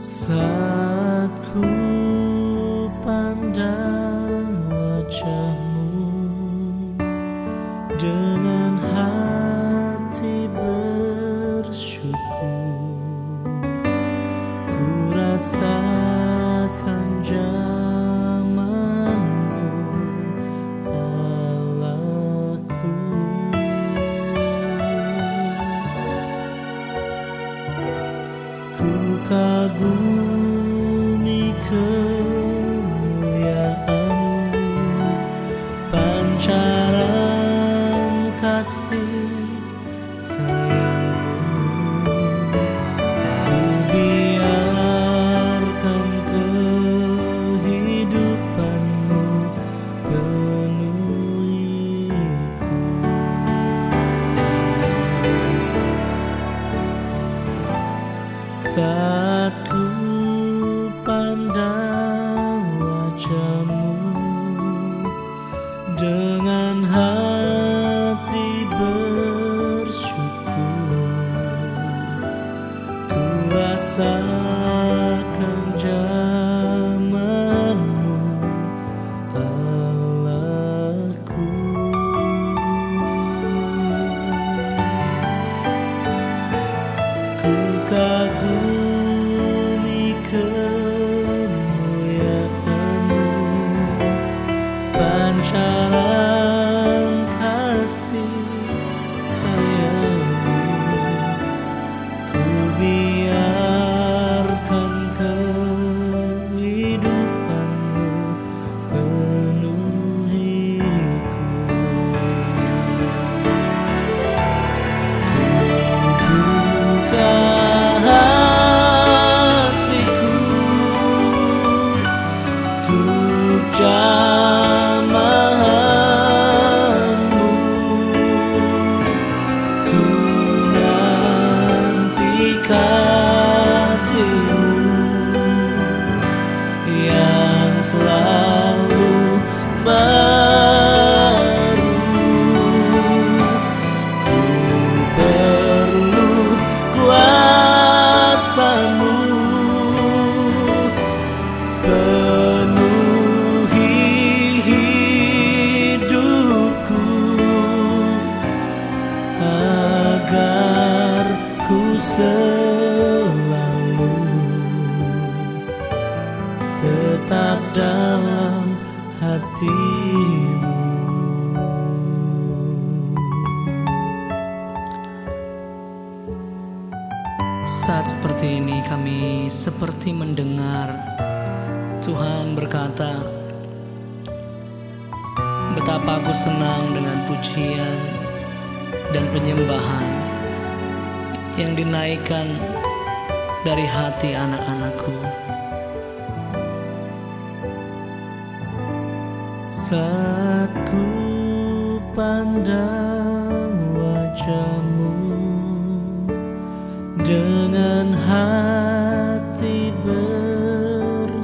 Saat ku pandang wajahmu Dengan hati bersyukur Ku rasakan Ku kagumi Saat Tetap dalam hatimu. Saat seperti ini kami seperti mendengar Tuhan berkata Betapa aku senang dengan pujian dan penyembahan Yang dinaikkan dari hati anak-anakku Saat ku pandang wajahmu Dengan hati bersyukur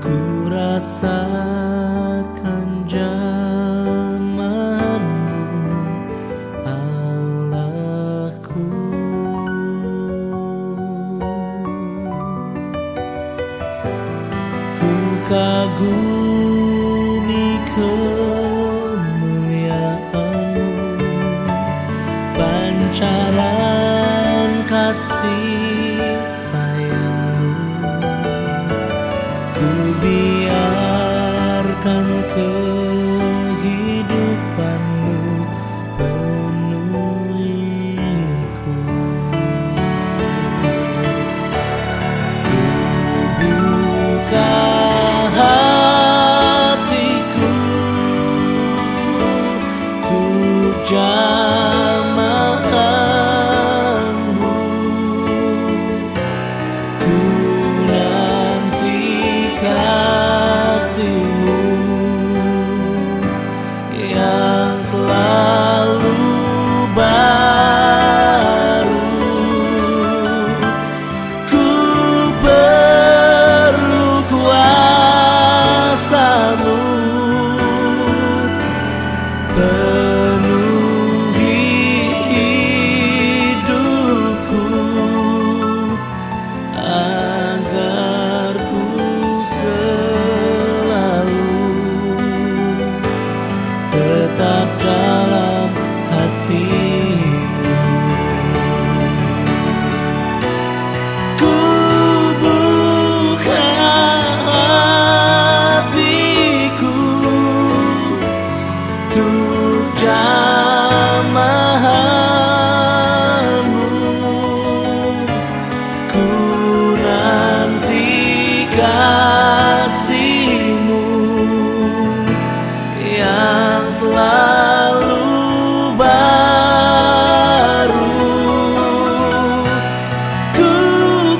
Ku rasakan Pancaran kasih sayangmu. Ku biarkan kehidupanmu penuhiku. Buka hatiku Untuk kasihmu yang selalu baru. Ku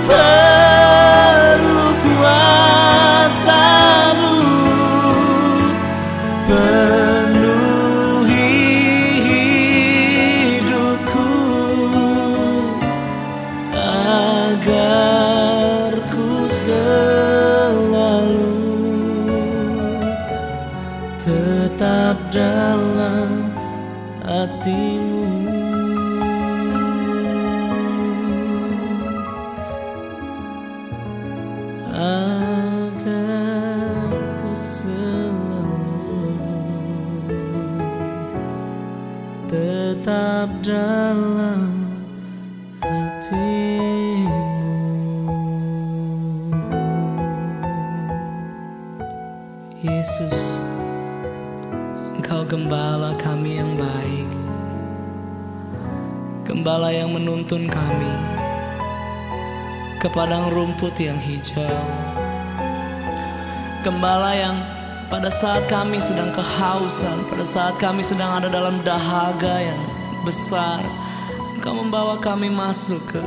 perlu kuasamu penuhi hidupku agar tetap dalam hatimu agar ku selalu tetap dalam hatimu. Yesus gembala kami yang baik. Gembala yang menuntun kami. Ke padang rumput yang hijau. Gembala yang pada saat kami sedang kehausan Pada saat kami sedang ada dalam dahaga yang besar Engkau membawa kami masuk ke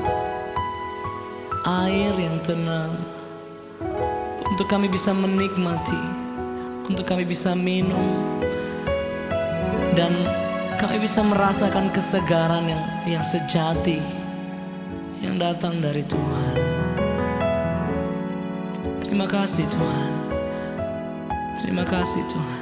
air yang tenang. Untuk kami bisa menikmati Untuk kami bisa minum Dan kami bisa merasakan kesegaran yang yang sejati Yang datang dari Tuhan. Terima kasih Tuhan. Terima kasih Tuhan